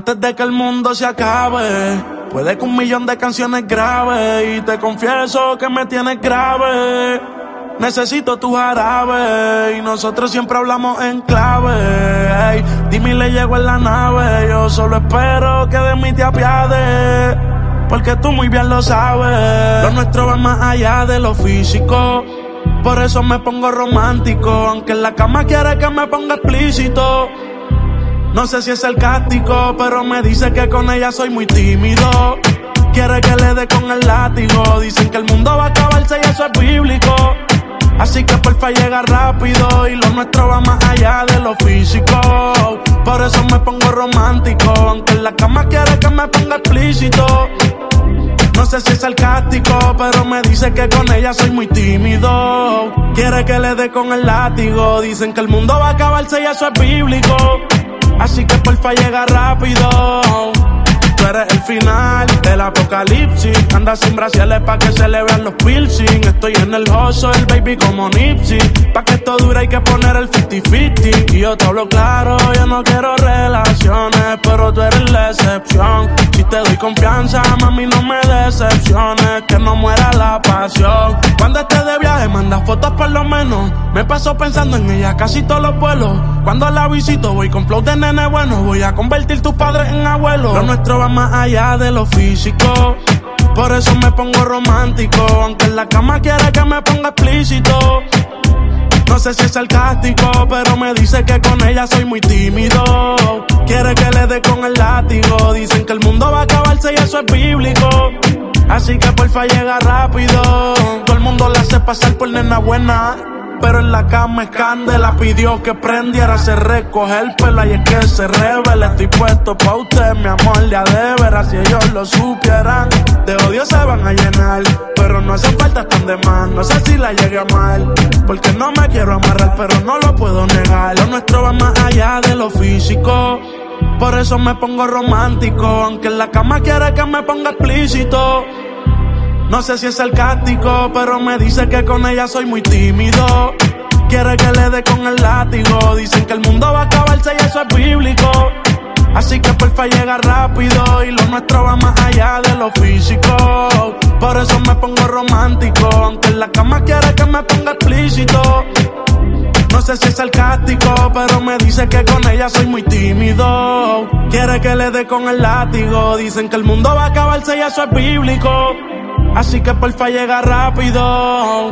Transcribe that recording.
Antes de que el mundo se acabe, puede que un millón de canciones graves. Y te confieso que me tienes grave. Necesito tu jarabe y nosotros siempre hablamos en clave. Dime le llego en la nave. Yo solo espero que de mí te apiades. Porque tú muy bien lo sabes. Lo nuestro va más allá de lo físico. Por eso me pongo romántico. Aunque en la cama quiere que me ponga explícito. No sé si es sarcástico, pero me dice que con ella soy muy tímido. Quiere que le dé con el látigo. Dicen que el mundo va a acabarse y eso es bíblico. Así que porfa llega rápido y lo nuestro va más allá de lo físico. Por eso me pongo romántico, aunque en la cama quiere que me ponga explícito. No sé si es sarcástico, pero me dice que con ella soy muy tímido. Quiere que le dé con el látigo. Dicen que el mundo va a acabarse y eso es bíblico. Así que porfa llega rápido. Tú eres el final del apocalipsis. Anda sin brasiles pa' que se le vean los piercing. Estoy en el oso, el baby como Nipsey. Pa' que esto dure hay que poner el 50-50. Y yo te hablo claro, yo no quiero relaciones, pero tú eres la excepción. Si te doy confianza, mami, no me decepciones. Que no muera la pasión. Cuando estés de viaje, manda fotos por lo menos. Me paso pensando en ella casi todos los vuelos. Cuando la visito, voy con flow de nene bueno. Voy a convertir tus padres en abuelos. Lo nuestro va más allá de lo físico. Por eso me pongo romántico. Aunque en la cama quiere que me ponga explícito. No sé si es sarcástico, pero me dice que con ella soy muy tímido. Quiere que le dé con el látigo. Dicen que el mundo va a acabarse y eso es bíblico. Así que porfa llega rápido. Todo el mundo le hace pasar por nena buena. Pero en la cama es candela, pidió que prendiera, se recoge el pelo y es que se revela. Estoy puesto pa' usted, mi amor, ya de veras, si ellos lo supieran. De odio se van a llenar, pero no hace falta tan de más. No sé si la llegue a mal, porque no me quiero amarrar, pero no lo puedo negar. Lo nuestro va más allá de lo físico. Por eso me pongo romántico, aunque en la cama quiere que me ponga explícito. No sé si es sarcástico, pero me dice que con ella soy muy tímido. Quiere que le dé con el látigo. Dicen que el mundo va a acabarse y eso es bíblico. Así que porfa llega rápido y lo nuestro va más allá de lo físico. Por eso me pongo romántico, aunque en la cama quiere que me ponga explícito. No sé si es sarcástico, pero me dice que con ella soy muy tímido. Quiere que le dé con el látigo. Dicen que el mundo va a acabarse y eso es bíblico. Así que porfa llega rápido.